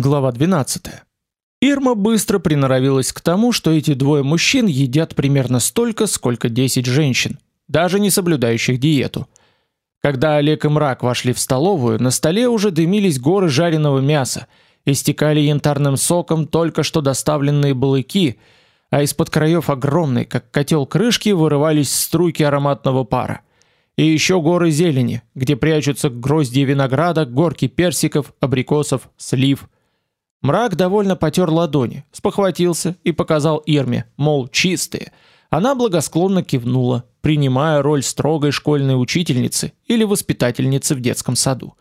Глава 12. Ирма быстро приноровилась к тому, что эти двое мужчин едят примерно столько, сколько 10 женщин, даже не соблюдающих диету. Когда Олег и Мрак вошли в столовую, на столе уже дымились горы жареного мяса, истекали янтарным соком только что доставленные балыки, а из-под краев огромной, как котел крышки, вырывались струйки ароматного пара. И еще горы зелени, где прячутся грозди винограда, горки персиков, абрикосов, слив – Мрак довольно потер ладони, спохватился и показал Ирме, мол, чистые. Она благосклонно кивнула, принимая роль строгой школьной учительницы или воспитательницы в детском саду.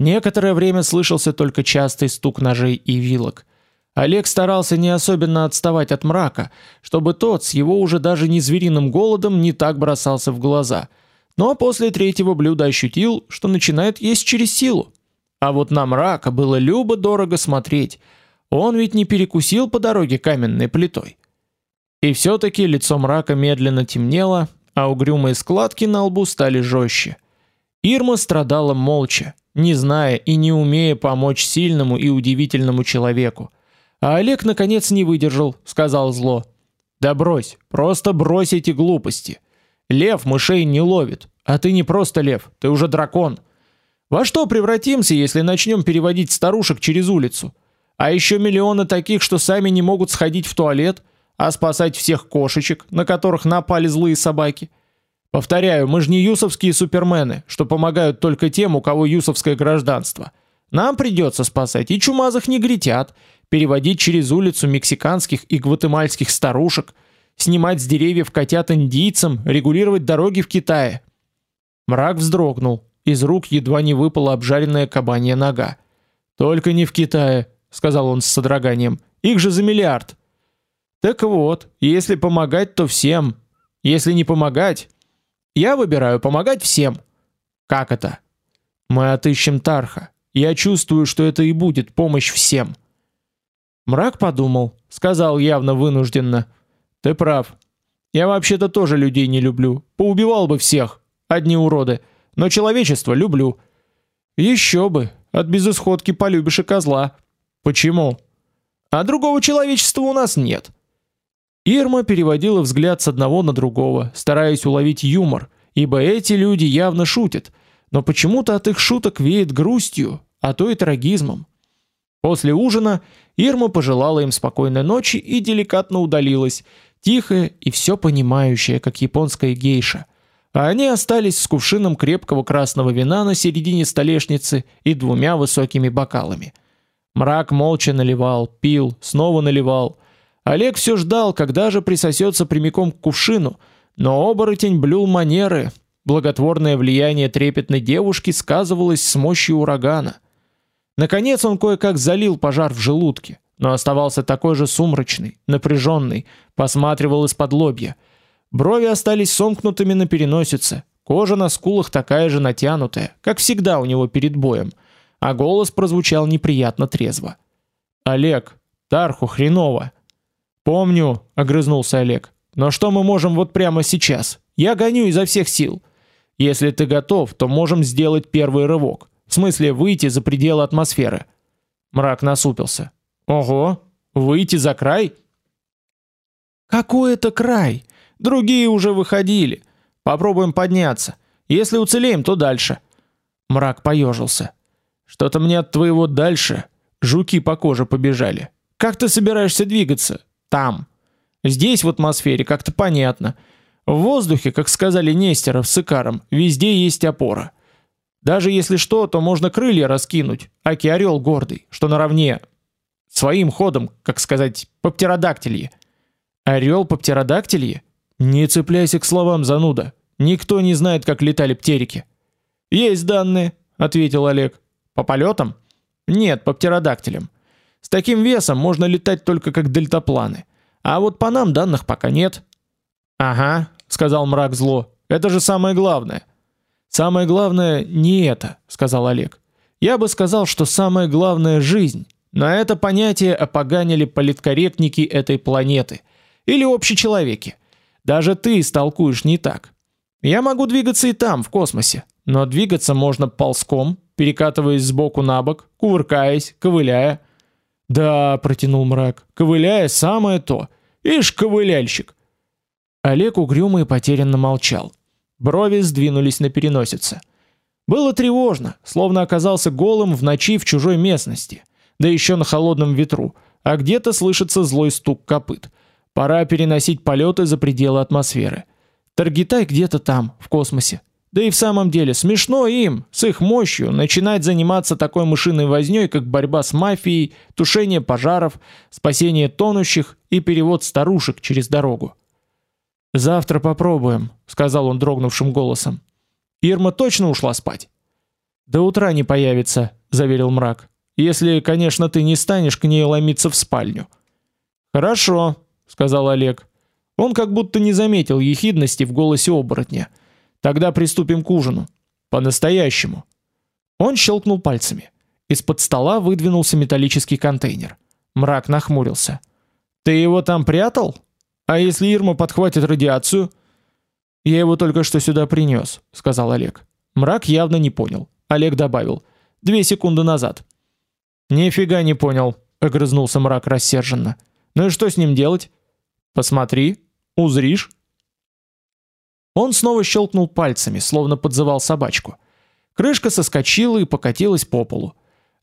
Некоторое время слышался только частый стук ножей и вилок. Олег старался не особенно отставать от мрака, чтобы тот с его уже даже не звериным голодом не так бросался в глаза. Но после третьего блюда ощутил, что начинает есть через силу. А вот на мрака было любо дорого смотреть. Он ведь не перекусил по дороге каменной плитой. И все-таки лицо мрака медленно темнело, а угрюмые складки на лбу стали жестче. Ирма страдала молча, не зная и не умея помочь сильному и удивительному человеку. А Олег наконец не выдержал, сказал зло: "Да брось, просто брось эти глупости. Лев мышей не ловит, а ты не просто лев, ты уже дракон. Во что превратимся, если начнем переводить старушек через улицу? А еще миллионы таких, что сами не могут сходить в туалет, а спасать всех кошечек, на которых напали злые собаки. Повторяю, мы же не юсовские супермены, что помогают только тем, у кого юсовское гражданство. Нам придется спасать и чумазых негритят, переводить через улицу мексиканских и гватемальских старушек, снимать с деревьев котят индийцам, регулировать дороги в Китае. Мрак вздрогнул, из рук едва не выпала обжаренная кабанья нога. Только не в Китае, сказал он с содроганием. Их же за миллиард. Так вот, если помогать, то всем. Если не помогать, я выбираю помогать всем. Как это? Мы отыщем Тарха. Я чувствую, что это и будет помощь всем. Мрак подумал, сказал явно вынужденно: "Ты прав. Я вообще-то тоже людей не люблю. Поубивал бы всех. Одни уроды но человечество люблю. Еще бы, от безысходки полюбишь и козла. Почему? А другого человечества у нас нет. Ирма переводила взгляд с одного на другого, стараясь уловить юмор, ибо эти люди явно шутят, но почему-то от их шуток веет грустью, а то и трагизмом. После ужина Ирма пожелала им спокойной ночи и деликатно удалилась, тихая и все понимающая, как японская гейша а они остались с кувшином крепкого красного вина на середине столешницы и двумя высокими бокалами. Мрак молча наливал, пил, снова наливал. Олег все ждал, когда же присосется прямиком к кувшину, но оборотень блюл манеры. Благотворное влияние трепетной девушки сказывалось с мощью урагана. Наконец он кое-как залил пожар в желудке, но оставался такой же сумрачный, напряженный, посматривал из-под лобья — Брови остались сомкнутыми на переносице, кожа на скулах такая же натянутая, как всегда у него перед боем, а голос прозвучал неприятно трезво. Олег, Тарху хреново. Помню, огрызнулся Олег. Но что мы можем вот прямо сейчас? Я гоню изо всех сил. Если ты готов, то можем сделать первый рывок. В смысле, выйти за пределы атмосферы. Мрак насупился. Ого, выйти за край? Какой это край? Другие уже выходили. Попробуем подняться. Если уцелеем, то дальше. Мрак поежился. Что-то мне от твоего дальше жуки по коже побежали. Как ты собираешься двигаться? Там. Здесь в атмосфере как-то понятно. В воздухе, как сказали Нестеров с Икаром, везде есть опора. Даже если что, то можно крылья раскинуть, аки орел гордый, что наравне своим ходом, как сказать, по птеродактилье. Орел по птеродактилье? Не цепляйся к словам, зануда. Никто не знает, как летали птерики. Есть данные, ответил Олег. По полетам? Нет, по птеродактилям. С таким весом можно летать только как дельтапланы. А вот по нам данных пока нет. Ага, сказал мрак зло. Это же самое главное. Самое главное не это, сказал Олег. Я бы сказал, что самое главное жизнь. На это понятие опоганили политкорректники этой планеты или общечеловеки. Даже ты истолкуешь не так. Я могу двигаться и там, в космосе, но двигаться можно ползком, перекатываясь с боку на бок, кувыркаясь, ковыляя. Да, протянул мрак. Ковыляя самое то. Ишь, ковыляльщик. Олег угрюмо и потерянно молчал. Брови сдвинулись на переносице. Было тревожно, словно оказался голым в ночи в чужой местности, да еще на холодном ветру, а где-то слышится злой стук копыт. Пора переносить полеты за пределы атмосферы. Таргитай где-то там, в космосе. Да и в самом деле смешно им, с их мощью, начинать заниматься такой мышиной вознёй, как борьба с мафией, тушение пожаров, спасение тонущих и перевод старушек через дорогу. Завтра попробуем, сказал он дрогнувшим голосом. Ирма точно ушла спать. До утра не появится, заверил мрак. Если, конечно, ты не станешь к ней ломиться в спальню. Хорошо, сказал Олег. Он как будто не заметил ехидности в голосе оборотня. Тогда приступим к ужину. По-настоящему. Он щелкнул пальцами. Из-под стола выдвинулся металлический контейнер. Мрак нахмурился. Ты его там прятал? А если Ирма подхватит радиацию? Я его только что сюда принес, сказал Олег. Мрак явно не понял. Олег добавил: "Две секунды назад". "Нифига не понял", огрызнулся Мрак рассерженно. "Ну и что с ним делать?" "Посмотри, узришь". Он снова щелкнул пальцами, словно подзывал собачку. Крышка соскочила и покатилась по полу.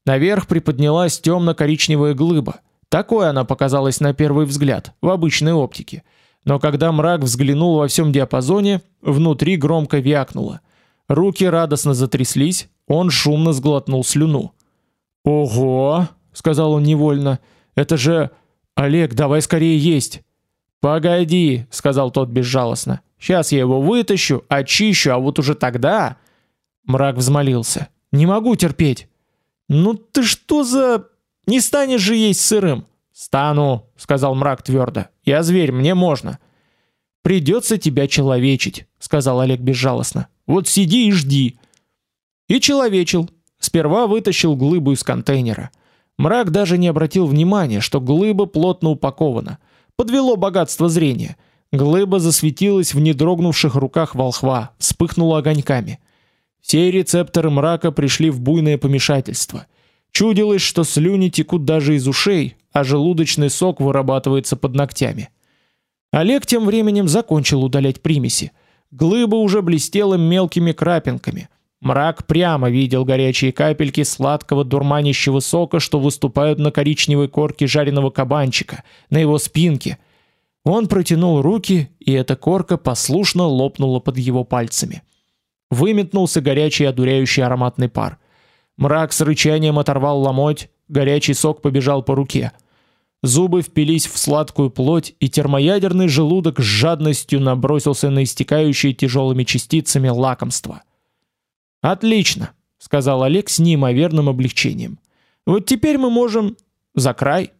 Наверх приподнялась темно-коричневая глыба. Такой она показалась на первый взгляд, в обычной оптике. Но когда мрак взглянул во всем диапазоне, внутри громко вякнуло. Руки радостно затряслись, он шумно сглотнул слюну. "Ого", сказал он невольно. "Это же Олег, давай скорее есть". "Погоди", сказал тот безжалостно. Сейчас я его вытащу, очищу, а вот уже тогда Мрак взмолился: "Не могу терпеть". "Ну ты что за Не станешь же есть сырым". "Стану", сказал Мрак твердо. "Я зверь, мне можно". Придется тебя человечить, сказал Олег безжалостно. Вот сиди и жди. И человечил. Сперва вытащил глыбу из контейнера. Мрак даже не обратил внимания, что глыба плотно упакована. Подвело богатство зрения. Глыба засветилась в недрогнувших руках волхва, вспыхнула огоньками. Все рецепторы мрака пришли в буйное помешательство. Чудилось, что слюни текут даже из ушей, а желудочный сок вырабатывается под ногтями. Олег тем временем закончил удалять примеси. Глыба уже блестела мелкими крапинками. Мрак прямо видел горячие капельки сладкого дурманящего сока, что выступают на коричневой корке жареного кабанчика, на его спинке, он протянул руки, и эта корка послушно лопнула под его пальцами. Выметнулся горячий одуряющий ароматный пар. Мрак с рычанием оторвал ломоть, горячий сок побежал по руке. Зубы впились в сладкую плоть, и термоядерный желудок с жадностью набросился на истекающие тяжелыми частицами лакомство. Отлично, сказал Олег с неимоверным облегчением. Вот теперь мы можем за край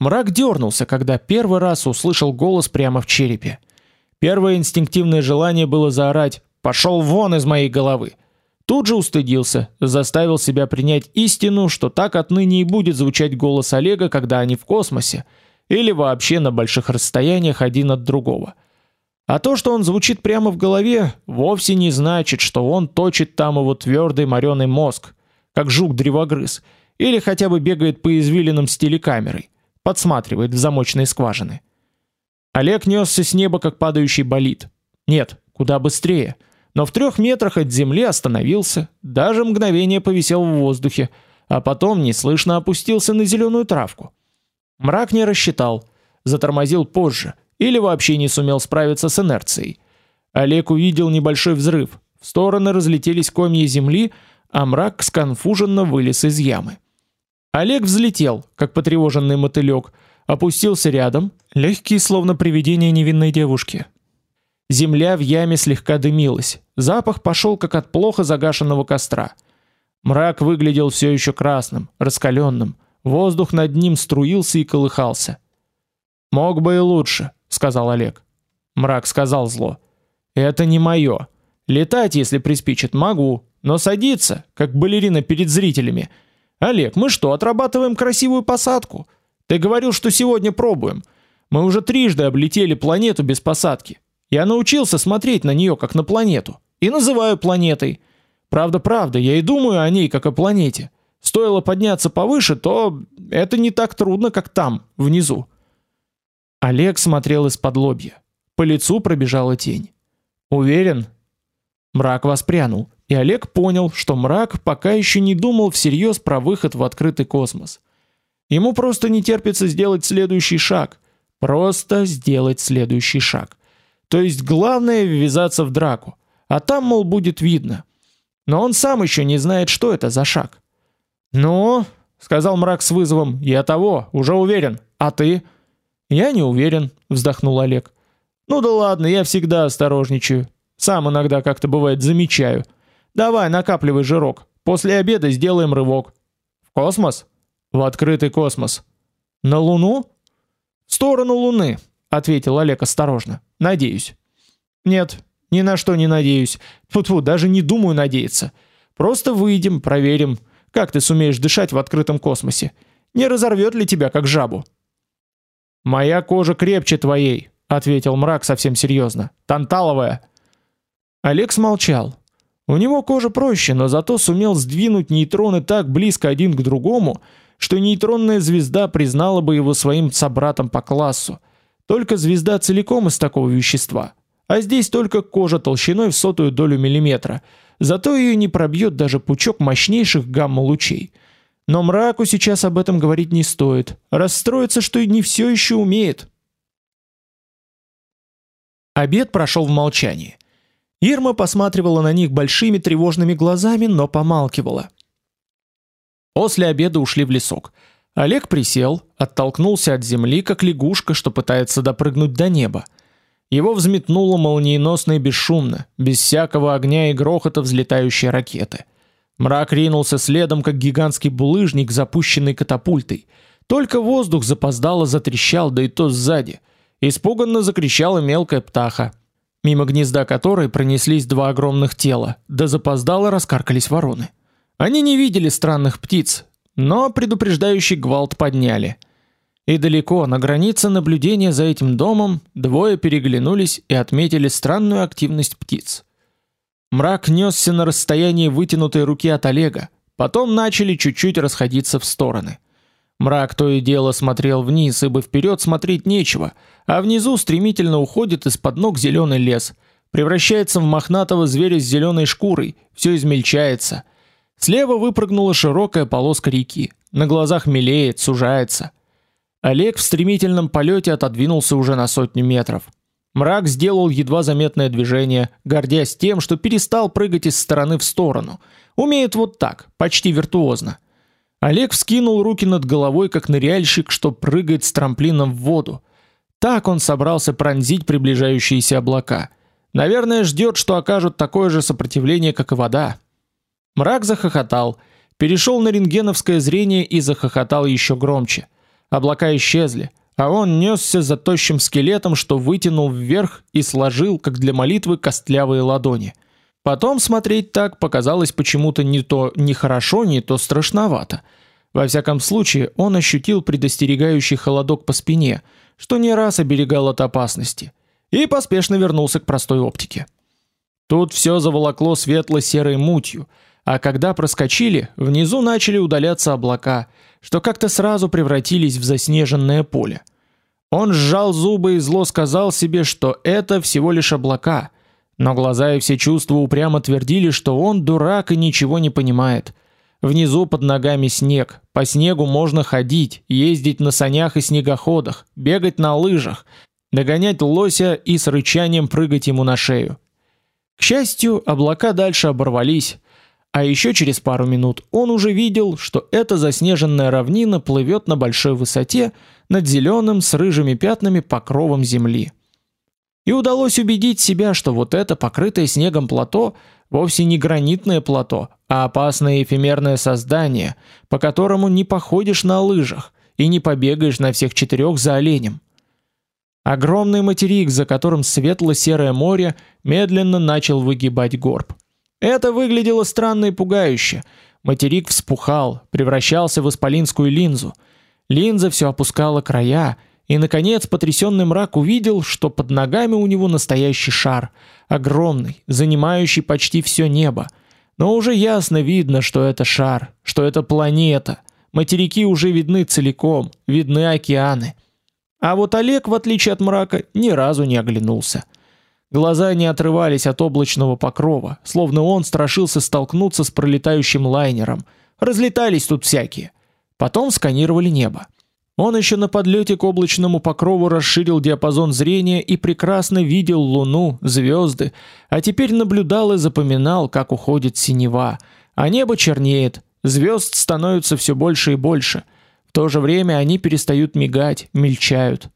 Мрак дернулся, когда первый раз услышал голос прямо в черепе. Первое инстинктивное желание было заорать: "Пошел вон из моей головы!" Тут же устыдился, заставил себя принять истину, что так отныне и будет звучать голос Олега, когда они в космосе или вообще на больших расстояниях один от другого. А то, что он звучит прямо в голове, вовсе не значит, что он точит там его твердый морёный мозг, как жук-древогрыз, или хотя бы бегает по извилинам с телекамерой подсматривает в замочные скважины. Олег несся с неба как падающий болид. Нет, куда быстрее. Но в трех метрах от земли остановился, даже мгновение повисел в воздухе, а потом неслышно опустился на зеленую травку. Мрак не рассчитал, затормозил позже или вообще не сумел справиться с инерцией. Олег увидел небольшой взрыв. В стороны разлетелись комья земли, а мрак сконфуженно вылез из ямы. Олег взлетел, как потревоженный мотылек, опустился рядом, легкий, словно привидение невинной девушки. Земля в яме слегка дымилась. Запах пошел как от плохо загашенного костра. Мрак выглядел все еще красным, раскаленным. Воздух над ним струился и колыхался. Мог бы и лучше, сказал Олег. Мрак сказал зло: "Это не мое. Летать, если приспичит, могу, но садиться, как балерина перед зрителями, Олег, мы что, отрабатываем красивую посадку? Ты говорил, что сегодня пробуем. Мы уже трижды облетели планету без посадки. Я научился смотреть на нее как на планету и называю планетой. Правда, правда, я и думаю о ней как о планете. Стоило подняться повыше, то это не так трудно, как там, внизу. Олег смотрел из-под лобья. По лицу пробежала тень. Уверен? Мрак воспрянул, и Олег понял, что мрак пока еще не думал всерьез про выход в открытый космос. Ему просто не терпится сделать следующий шаг. Просто сделать следующий шаг. То есть главное ввязаться в драку. А там, мол, будет видно. Но он сам еще не знает, что это за шаг. «Ну?» — сказал мрак с вызовом. «Я того, уже уверен. А ты?» «Я не уверен», — вздохнул Олег. «Ну да ладно, я всегда осторожничаю. Сам иногда как-то бывает замечаю. Давай, накапливай жирок. После обеда сделаем рывок». «В космос?» «В открытый космос». «На Луну?» «В сторону Луны», — ответил Олег осторожно. «Надеюсь». «Нет, ни на что не надеюсь. Фу-фу, даже не думаю надеяться. Просто выйдем, проверим, как ты сумеешь дышать в открытом космосе. Не разорвет ли тебя как жабу? Моя кожа крепче твоей, ответил мрак совсем серьезно. Танталовая. Олег смолчал. У него кожа проще, но зато сумел сдвинуть нейтроны так близко один к другому, что нейтронная звезда признала бы его своим собратом по классу. Только звезда целиком из такого вещества. А здесь только кожа толщиной в сотую долю миллиметра, Зато ее не пробьет даже пучок мощнейших гамма-лучей. Но мраку сейчас об этом говорить не стоит. Расстроится, что и не все еще умеет. Обед прошел в молчании. Ирма посматривала на них большими тревожными глазами, но помалкивала. После обеда ушли в лесок. Олег присел, оттолкнулся от земли, как лягушка, что пытается допрыгнуть до неба. Его взметнуло молниеносно и бесшумно, без всякого огня и грохота взлетающей ракеты. Мрак ринулся следом, как гигантский булыжник, запущенный катапультой. Только воздух запоздало затрещал, да и то сзади. Испуганно закричала мелкая птаха, мимо гнезда которой пронеслись два огромных тела, да запоздало раскаркались вороны. Они не видели странных птиц, но предупреждающий гвалт подняли — и далеко, на границе наблюдения за этим домом, двое переглянулись и отметили странную активность птиц. Мрак несся на расстоянии вытянутой руки от Олега, потом начали чуть-чуть расходиться в стороны. Мрак то и дело смотрел вниз, ибо вперед смотреть нечего, а внизу стремительно уходит из-под ног зеленый лес, превращается в мохнатого зверя с зеленой шкурой, все измельчается. Слева выпрыгнула широкая полоска реки, на глазах мелеет, сужается. Олег в стремительном полете отодвинулся уже на сотню метров. Мрак сделал едва заметное движение, гордясь тем, что перестал прыгать из стороны в сторону. Умеет вот так, почти виртуозно. Олег вскинул руки над головой, как ныряльщик, что прыгает с трамплином в воду. Так он собрался пронзить приближающиеся облака. Наверное, ждет, что окажут такое же сопротивление, как и вода. Мрак захохотал, перешел на рентгеновское зрение и захохотал еще громче. Облака исчезли, а он несся за тощим скелетом, что вытянул вверх и сложил, как для молитвы, костлявые ладони. Потом смотреть так показалось почему-то не то нехорошо, не то страшновато. Во всяком случае, он ощутил предостерегающий холодок по спине, что не раз оберегал от опасности, и поспешно вернулся к простой оптике. Тут все заволокло светло-серой мутью, а когда проскочили, внизу начали удаляться облака, что как-то сразу превратились в заснеженное поле. Он сжал зубы и зло сказал себе, что это всего лишь облака, но глаза и все чувства упрямо твердили, что он дурак и ничего не понимает. Внизу под ногами снег, по снегу можно ходить, ездить на санях и снегоходах, бегать на лыжах, догонять лося и с рычанием прыгать ему на шею. К счастью, облака дальше оборвались, а еще через пару минут он уже видел, что эта заснеженная равнина плывет на большой высоте над зеленым с рыжими пятнами покровом земли. И удалось убедить себя, что вот это покрытое снегом плато вовсе не гранитное плато, а опасное эфемерное создание, по которому не походишь на лыжах и не побегаешь на всех четырех за оленем. Огромный материк, за которым светло-серое море, медленно начал выгибать горб. Это выглядело странно и пугающе. Материк вспухал, превращался в исполинскую линзу. Линза все опускала края, и наконец потрясенный мрак увидел, что под ногами у него настоящий шар, огромный, занимающий почти все небо. Но уже ясно видно, что это шар, что это планета. Материки уже видны целиком, видны океаны. А вот Олег, в отличие от мрака, ни разу не оглянулся. Глаза не отрывались от облачного покрова, словно он страшился столкнуться с пролетающим лайнером. Разлетались тут всякие. Потом сканировали небо. Он еще на подлете к облачному покрову расширил диапазон зрения и прекрасно видел луну, звезды, а теперь наблюдал и запоминал, как уходит синева, а небо чернеет, звезд становится все больше и больше. В то же время они перестают мигать, мельчают.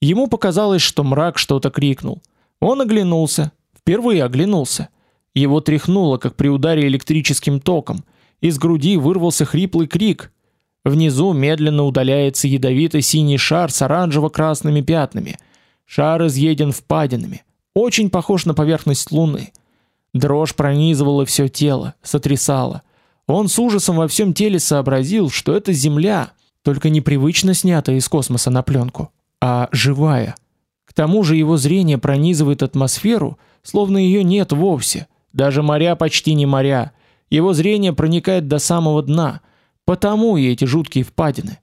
Ему показалось, что мрак что-то крикнул. Он оглянулся, впервые оглянулся. Его тряхнуло, как при ударе электрическим током. Из груди вырвался хриплый крик. Внизу медленно удаляется ядовитый синий шар с оранжево-красными пятнами. Шар изъеден впадинами, очень похож на поверхность Луны. Дрожь пронизывала все тело, сотрясала. Он с ужасом во всем теле сообразил, что это Земля, только непривычно снятая из космоса на пленку, а живая тому же его зрение пронизывает атмосферу, словно ее нет вовсе. Даже моря почти не моря. Его зрение проникает до самого дна, потому и эти жуткие впадины.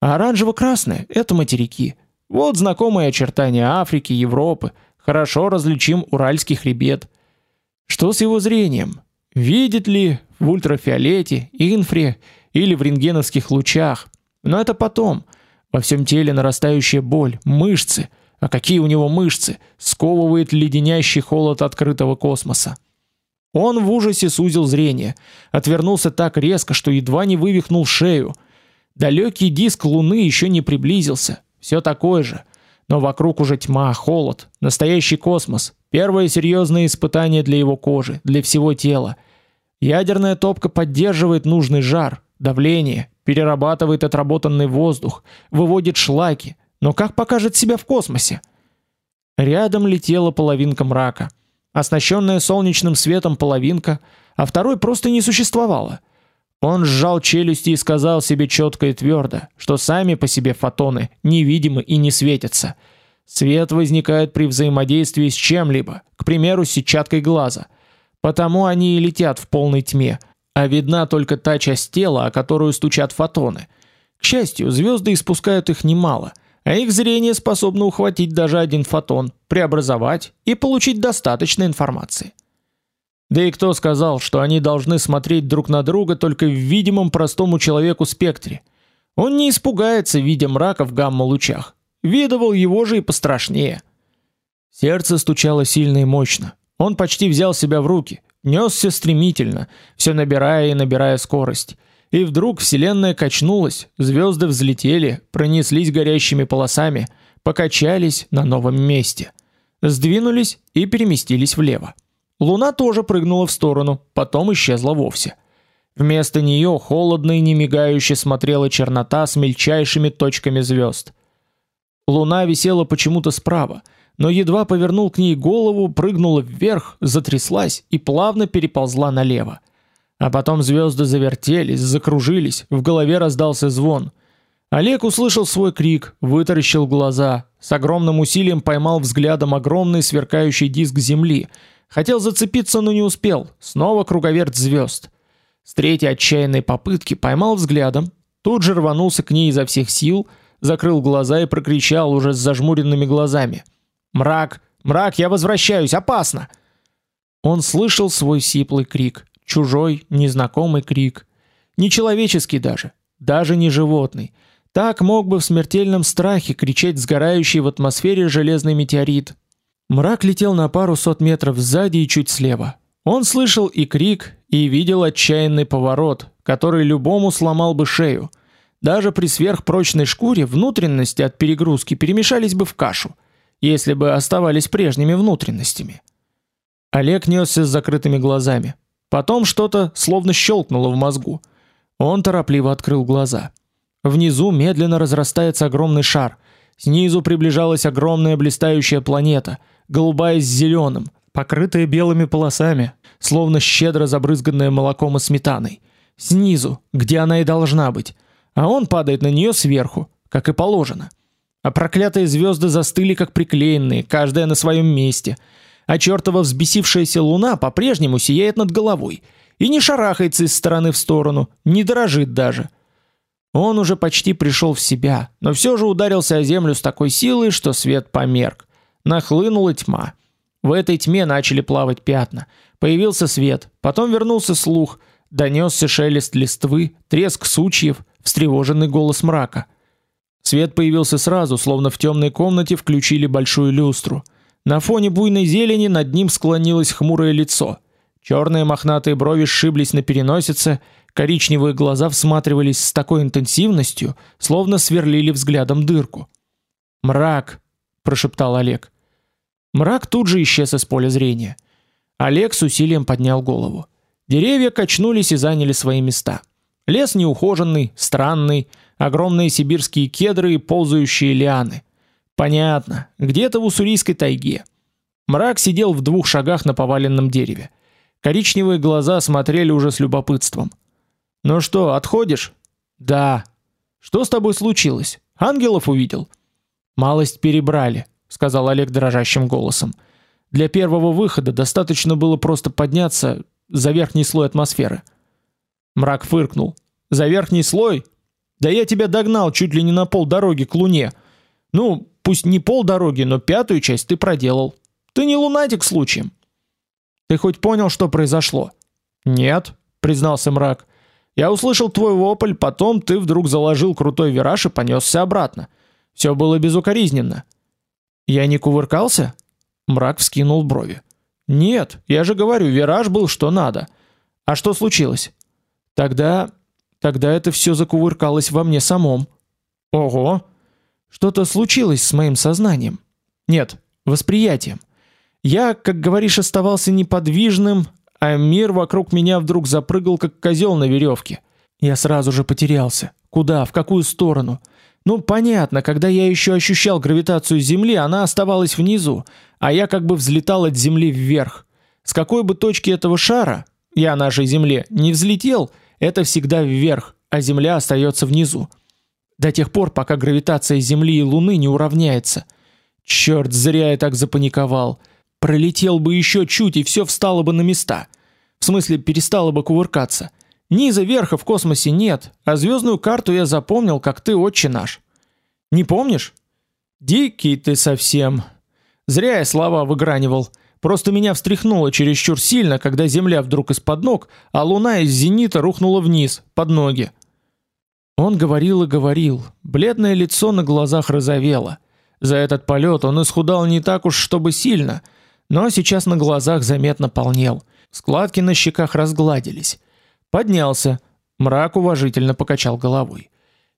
А оранжево-красное это материки. Вот знакомые очертания Африки, Европы, хорошо различим Уральский хребет. Что с его зрением? Видит ли в ультрафиолете, инфре или в рентгеновских лучах? Но это потом. Во всем теле нарастающая боль, мышцы – а какие у него мышцы, сковывает леденящий холод открытого космоса. Он в ужасе сузил зрение, отвернулся так резко, что едва не вывихнул шею. Далекий диск Луны еще не приблизился, все такое же, но вокруг уже тьма, холод, настоящий космос, первое серьезное испытание для его кожи, для всего тела. Ядерная топка поддерживает нужный жар, давление, перерабатывает отработанный воздух, выводит шлаки, но как покажет себя в космосе? Рядом летела половинка мрака, оснащенная солнечным светом половинка, а второй просто не существовало. Он сжал челюсти и сказал себе четко и твердо, что сами по себе фотоны невидимы и не светятся. Свет возникает при взаимодействии с чем-либо, к примеру, с сетчаткой глаза. Потому они и летят в полной тьме, а видна только та часть тела, о которую стучат фотоны. К счастью, звезды испускают их немало – а их зрение способно ухватить даже один фотон, преобразовать и получить достаточно информации. Да и кто сказал, что они должны смотреть друг на друга только в видимом простому человеку спектре? Он не испугается, видя мрака в гамма-лучах. Видывал его же и пострашнее. Сердце стучало сильно и мощно. Он почти взял себя в руки, нёсся стремительно, все набирая и набирая скорость. И вдруг вселенная качнулась, звезды взлетели, пронеслись горящими полосами, покачались на новом месте, сдвинулись и переместились влево. Луна тоже прыгнула в сторону, потом исчезла вовсе. Вместо нее холодно и немигающе смотрела чернота с мельчайшими точками звезд. Луна висела почему-то справа, но едва повернул к ней голову, прыгнула вверх, затряслась и плавно переползла налево. А потом звезды завертелись, закружились, в голове раздался звон. Олег услышал свой крик, вытаращил глаза, с огромным усилием поймал взглядом огромный сверкающий диск земли. Хотел зацепиться, но не успел. Снова круговерть звезд. С третьей отчаянной попытки поймал взглядом, тут же рванулся к ней изо всех сил, закрыл глаза и прокричал уже с зажмуренными глазами: "Мрак, мрак, я возвращаюсь, опасно!" Он слышал свой сиплый крик чужой, незнакомый крик, не человеческий даже, даже не животный. Так мог бы в смертельном страхе кричать сгорающий в атмосфере железный метеорит. Мрак летел на пару сот метров сзади и чуть слева. Он слышал и крик, и видел отчаянный поворот, который любому сломал бы шею. Даже при сверхпрочной шкуре внутренности от перегрузки перемешались бы в кашу, если бы оставались прежними внутренностями. Олег несся с закрытыми глазами. Потом что-то словно щелкнуло в мозгу. Он торопливо открыл глаза. Внизу медленно разрастается огромный шар. Снизу приближалась огромная блистающая планета, голубая с зеленым, покрытая белыми полосами, словно щедро забрызганная молоком и сметаной. Снизу, где она и должна быть, а он падает на нее сверху, как и положено. А проклятые звезды застыли как приклеенные, каждая на своем месте. А чертова взбесившаяся луна по-прежнему сияет над головой и не шарахается из стороны в сторону, не дрожит даже. Он уже почти пришел в себя, но все же ударился о землю с такой силой, что свет померк. Нахлынула тьма. В этой тьме начали плавать пятна. Появился свет, потом вернулся слух, донесся шелест листвы, треск сучьев, встревоженный голос мрака. Свет появился сразу, словно в темной комнате включили большую люстру. На фоне буйной зелени над ним склонилось хмурое лицо. Черные мохнатые брови сшиблись на переносице, коричневые глаза всматривались с такой интенсивностью, словно сверлили взглядом дырку. "Мрак", прошептал Олег. Мрак тут же исчез из поля зрения. Олег с усилием поднял голову. Деревья качнулись и заняли свои места. Лес неухоженный, странный, огромные сибирские кедры и ползающие лианы. Понятно, где-то в уссурийской тайге. Мрак сидел в двух шагах на поваленном дереве. Коричневые глаза смотрели уже с любопытством. "Ну что, отходишь?" "Да". "Что с тобой случилось? Ангелов увидел?" "Малость перебрали", сказал Олег дрожащим голосом. "Для первого выхода достаточно было просто подняться за верхний слой атмосферы". Мрак фыркнул. "За верхний слой? Да я тебя догнал чуть ли не на пол дороги к Луне. Ну, пусть не пол дороги, но пятую часть ты проделал. Ты не лунатик случаем?" Ты хоть понял, что произошло? Нет, признался мрак. Я услышал твой вопль, потом ты вдруг заложил крутой вираж и понесся обратно. Все было безукоризненно. Я не кувыркался? Мрак вскинул брови. Нет, я же говорю, вираж был что надо. А что случилось? Тогда тогда это все закувыркалось во мне самом. Ого. Что-то случилось с моим сознанием. Нет, восприятием. Я, как говоришь, оставался неподвижным, а мир вокруг меня вдруг запрыгал как козел на веревке. Я сразу же потерялся. Куда, в какую сторону? Ну, понятно, когда я еще ощущал гравитацию Земли, она оставалась внизу, а я как бы взлетал от Земли вверх. С какой бы точки этого шара я нашей Земле не взлетел, это всегда вверх, а Земля остается внизу. До тех пор, пока гравитация Земли и Луны не уравняется. Черт, зря я так запаниковал. Пролетел бы еще чуть, и все встало бы на места. В смысле, перестало бы кувыркаться. Низа верха в космосе нет, а звездную карту я запомнил, как ты отче наш. Не помнишь? Дикий ты совсем. Зря я слова выгранивал. Просто меня встряхнуло чересчур сильно, когда земля вдруг из-под ног, а луна из зенита рухнула вниз, под ноги. Он говорил и говорил. Бледное лицо на глазах розовело. За этот полет он исхудал не так уж, чтобы сильно, но сейчас на глазах заметно полнел. Складки на щеках разгладились. Поднялся. Мрак уважительно покачал головой.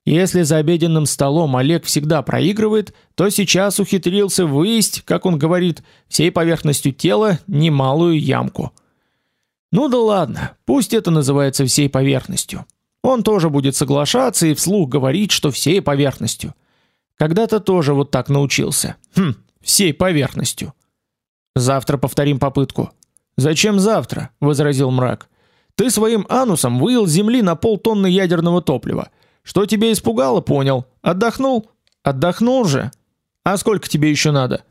Если за обеденным столом Олег всегда проигрывает, то сейчас ухитрился выесть, как он говорит, всей поверхностью тела немалую ямку. Ну да ладно, пусть это называется всей поверхностью. Он тоже будет соглашаться и вслух говорить, что всей поверхностью. Когда-то тоже вот так научился. Хм, всей поверхностью. Завтра повторим попытку. Зачем завтра? возразил мрак. Ты своим анусом выил земли на полтонны ядерного топлива. Что тебя испугало, понял? Отдохнул? Отдохнул же. А сколько тебе еще надо?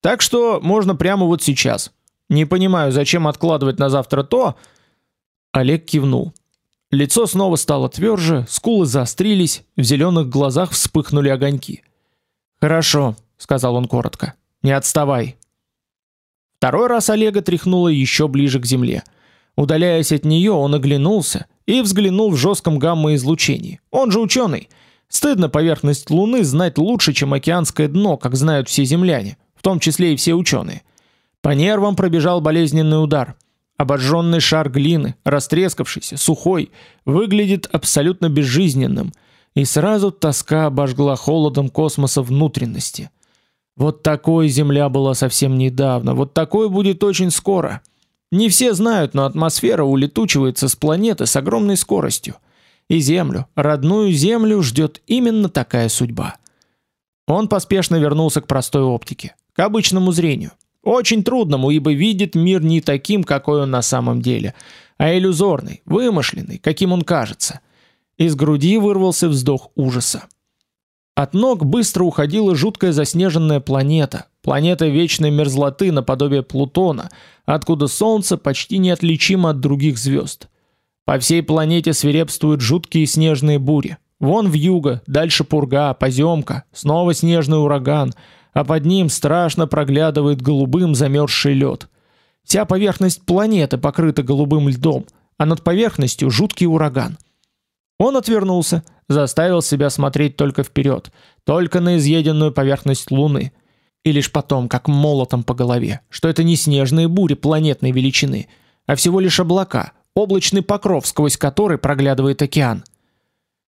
Так что можно прямо вот сейчас. Не понимаю, зачем откладывать на завтра то. Олег кивнул. Лицо снова стало тверже, скулы заострились, в зеленых глазах вспыхнули огоньки. Хорошо, сказал он коротко. Не отставай. Второй раз Олега тряхнуло еще ближе к земле. Удаляясь от нее, он оглянулся и взглянул в жестком гамма-излучении. Он же ученый. Стыдно поверхность Луны знать лучше, чем океанское дно, как знают все земляне, в том числе и все ученые. По нервам пробежал болезненный удар. Обожженный шар глины, растрескавшийся, сухой, выглядит абсолютно безжизненным, и сразу тоска обожгла холодом космоса внутренности. Вот такой Земля была совсем недавно, вот такой будет очень скоро. Не все знают, но атмосфера улетучивается с планеты с огромной скоростью. И Землю, родную Землю ждет именно такая судьба. Он поспешно вернулся к простой оптике, к обычному зрению. Очень трудному, ибо видит мир не таким, какой он на самом деле, а иллюзорный, вымышленный, каким он кажется. Из груди вырвался вздох ужаса. От ног быстро уходила жуткая заснеженная планета, планета вечной мерзлоты наподобие Плутона, откуда солнце почти неотличимо от других звезд. По всей планете свирепствуют жуткие снежные бури. Вон в юго, дальше пурга, поземка, снова снежный ураган, а под ним страшно проглядывает голубым замерзший лед. Вся поверхность планеты покрыта голубым льдом, а над поверхностью жуткий ураган. Он отвернулся, заставил себя смотреть только вперед, только на изъеденную поверхность Луны. И лишь потом, как молотом по голове, что это не снежные бури планетной величины, а всего лишь облака, облачный покров, сквозь который проглядывает океан.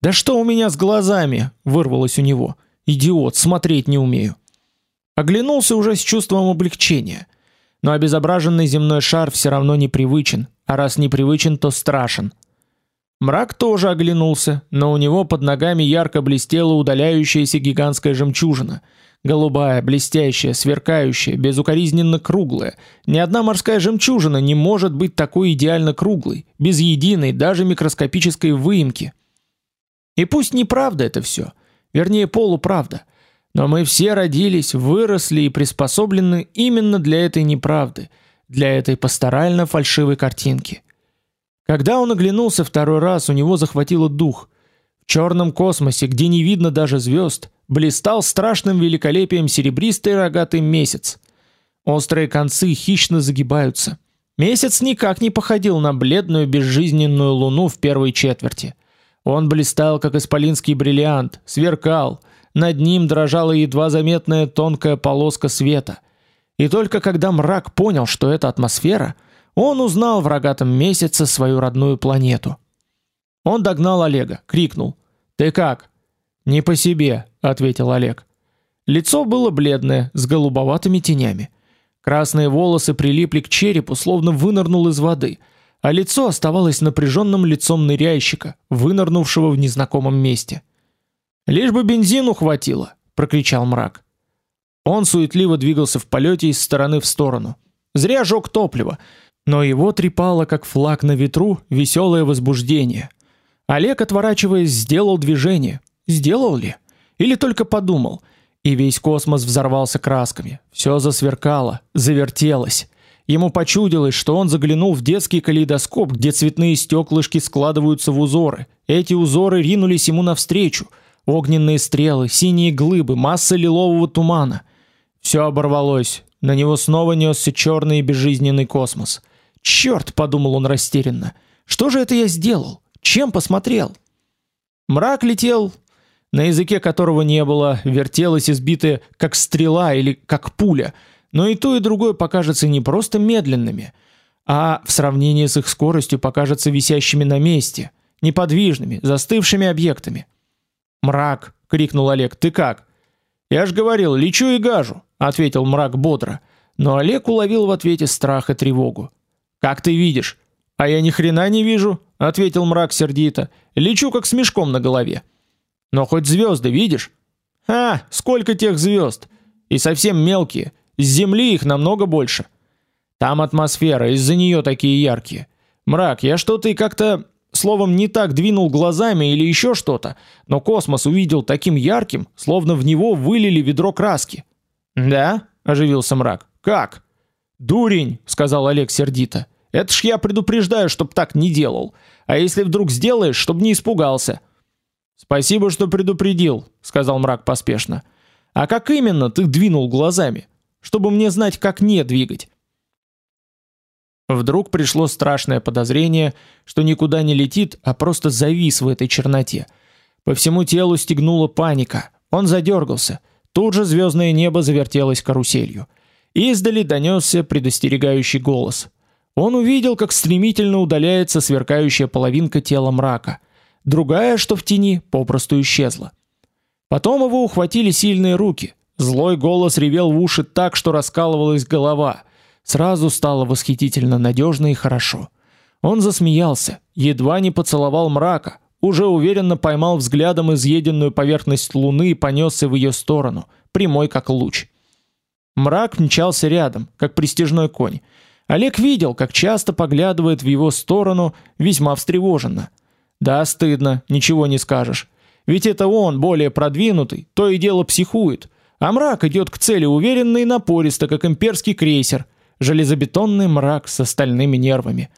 «Да что у меня с глазами?» – вырвалось у него. «Идиот, смотреть не умею». Оглянулся уже с чувством облегчения. Но обезображенный земной шар все равно непривычен, а раз непривычен, то страшен. Мрак тоже оглянулся, но у него под ногами ярко блестела удаляющаяся гигантская жемчужина. Голубая, блестящая, сверкающая, безукоризненно круглая. Ни одна морская жемчужина не может быть такой идеально круглой, без единой, даже микроскопической выемки. И пусть неправда это все, вернее полуправда, но мы все родились, выросли и приспособлены именно для этой неправды, для этой пасторально фальшивой картинки. Когда он оглянулся второй раз, у него захватило дух. В черном космосе, где не видно даже звезд, блистал страшным великолепием серебристый рогатый месяц. Острые концы хищно загибаются. Месяц никак не походил на бледную безжизненную луну в первой четверти. Он блистал, как исполинский бриллиант, сверкал. Над ним дрожала едва заметная тонкая полоска света. И только когда мрак понял, что это атмосфера, он узнал в рогатом месяце свою родную планету. Он догнал Олега, крикнул: "Ты как?" "Не по себе", ответил Олег. Лицо было бледное, с голубоватыми тенями. Красные волосы прилипли к черепу, словно вынырнул из воды, а лицо оставалось напряженным лицом ныряльщика, вынырнувшего в незнакомом месте. "Лишь бы бензину хватило", прокричал мрак. Он суетливо двигался в полете из стороны в сторону. Зря жег топливо но его трепало как флаг на ветру веселое возбуждение. Олег, отворачиваясь, сделал движение. Сделал ли? Или только подумал? И весь космос взорвался красками. Все засверкало, завертелось. Ему почудилось, что он заглянул в детский калейдоскоп, где цветные стеклышки складываются в узоры. Эти узоры ринулись ему навстречу. Огненные стрелы, синие глыбы, масса лилового тумана. Все оборвалось. На него снова несся черный безжизненный космос. Черт, подумал он растерянно. Что же это я сделал? Чем посмотрел? Мрак летел, на языке которого не было, вертелось избитое как стрела или как пуля, но и то и другое покажется не просто медленными, а в сравнении с их скоростью покажется висящими на месте, неподвижными, застывшими объектами. "Мрак!" крикнул Олег. "Ты как?" "Я ж говорил, лечу и гажу", ответил Мрак бодро, но Олег уловил в ответе страх и тревогу. Как ты видишь? А я ни хрена не вижу, ответил мрак сердито. Лечу как с мешком на голове. Но хоть звезды видишь? А, сколько тех звезд! И совсем мелкие. С земли их намного больше. Там атмосфера, из-за нее такие яркие. Мрак, я что-то и как-то словом не так двинул глазами или еще что-то, но космос увидел таким ярким, словно в него вылили ведро краски. Да? оживился мрак. Как? Дурень, сказал Олег сердито. Это ж я предупреждаю, чтоб так не делал. А если вдруг сделаешь, чтоб не испугался. Спасибо, что предупредил, сказал мрак поспешно. А как именно ты двинул глазами, чтобы мне знать, как не двигать? Вдруг пришло страшное подозрение, что никуда не летит, а просто завис в этой черноте. По всему телу стегнула паника. Он задергался. Тут же звездное небо завертелось каруселью. Издали донесся предостерегающий голос. Он увидел, как стремительно удаляется сверкающая половинка тела мрака. Другая, что в тени, попросту исчезла. Потом его ухватили сильные руки. Злой голос ревел в уши так, что раскалывалась голова. Сразу стало восхитительно надежно и хорошо. Он засмеялся, едва не поцеловал мрака, уже уверенно поймал взглядом изъеденную поверхность луны и понесся в ее сторону, прямой как луч. Мрак мчался рядом, как пристежной конь. Олег видел, как часто поглядывает в его сторону, весьма встревоженно. Да, стыдно, ничего не скажешь. Ведь это он, более продвинутый, то и дело психует, а мрак идет к цели уверенно и напористо, как имперский крейсер, железобетонный мрак с остальными нервами.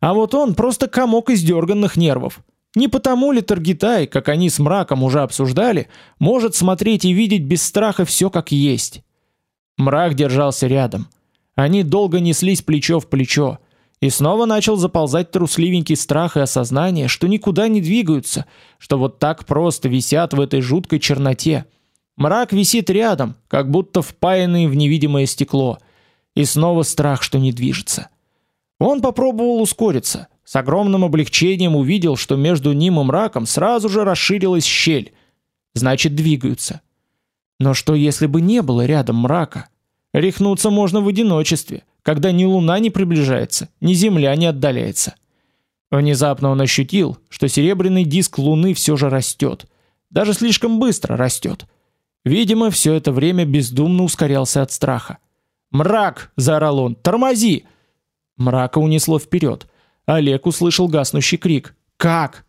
А вот он просто комок из дерганных нервов. Не потому ли Таргитай, как они с мраком уже обсуждали, может смотреть и видеть без страха все как есть? Мрак держался рядом. Они долго неслись плечо в плечо, и снова начал заползать трусливенький страх и осознание, что никуда не двигаются, что вот так просто висят в этой жуткой черноте. Мрак висит рядом, как будто впаянный в невидимое стекло, и снова страх, что не движется. Он попробовал ускориться, с огромным облегчением увидел, что между ним и мраком сразу же расширилась щель. Значит, двигаются. Но что если бы не было рядом мрака? Рехнуться можно в одиночестве, когда ни луна не приближается, ни земля не отдаляется. Внезапно он ощутил, что серебряный диск луны все же растет, даже слишком быстро растет. Видимо, все это время бездумно ускорялся от страха. "Мрак!" заорал он. "Тормози!" Мрака унесло вперед. Олег услышал гаснущий крик. Как?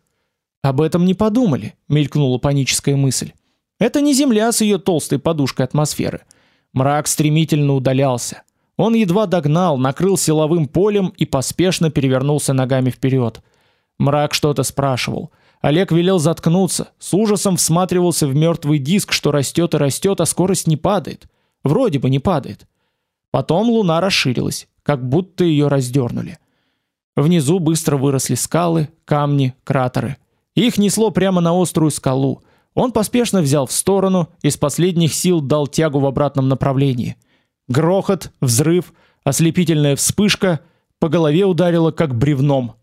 Об этом не подумали, мелькнула паническая мысль. Это не земля с ее толстой подушкой атмосферы. Мрак стремительно удалялся. Он едва догнал, накрыл силовым полем и поспешно перевернулся ногами вперед. Мрак что-то спрашивал. Олег велел заткнуться, с ужасом всматривался в мертвый диск, что растет и растет, а скорость не падает. Вроде бы не падает. Потом луна расширилась, как будто ее раздернули. Внизу быстро выросли скалы, камни, кратеры. Их несло прямо на острую скалу. Он поспешно взял в сторону и с последних сил дал тягу в обратном направлении. Грохот, взрыв, ослепительная вспышка, по голове ударило как бревном.